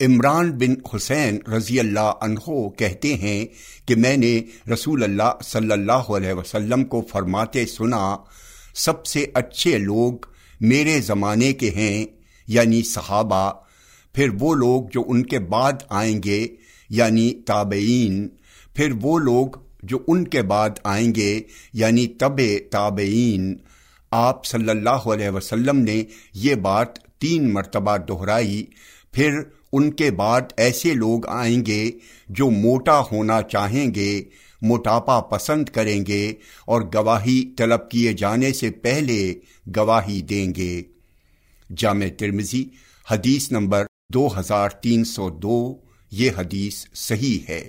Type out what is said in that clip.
عمران بن حسین رضی اللہ عنہ کہتے ہیں کہ میں نے رسول اللہ صلی اللہ علیہ وسلم کو فرماتے سنا، سب سے اچھے لوگ میرے زمانے کے ہیں یعنی صحابہ، پھر وہ لوگ جو ان کے بعد آئیں گے یعنی تابعین، پھر وہ لوگ جو ان کے بعد آئیں گے یعنی طب تابعین۔ آپ صلی اللہ علیہ وسلم نے یہ بات تین مرتبہ دہرائی پھر ان کے بعد ایسے لوگ آئیں گے جو موٹا ہونا چاہیں گے، موٹاپا پسند کریں گے اور گواہی طلب کیے جانے سے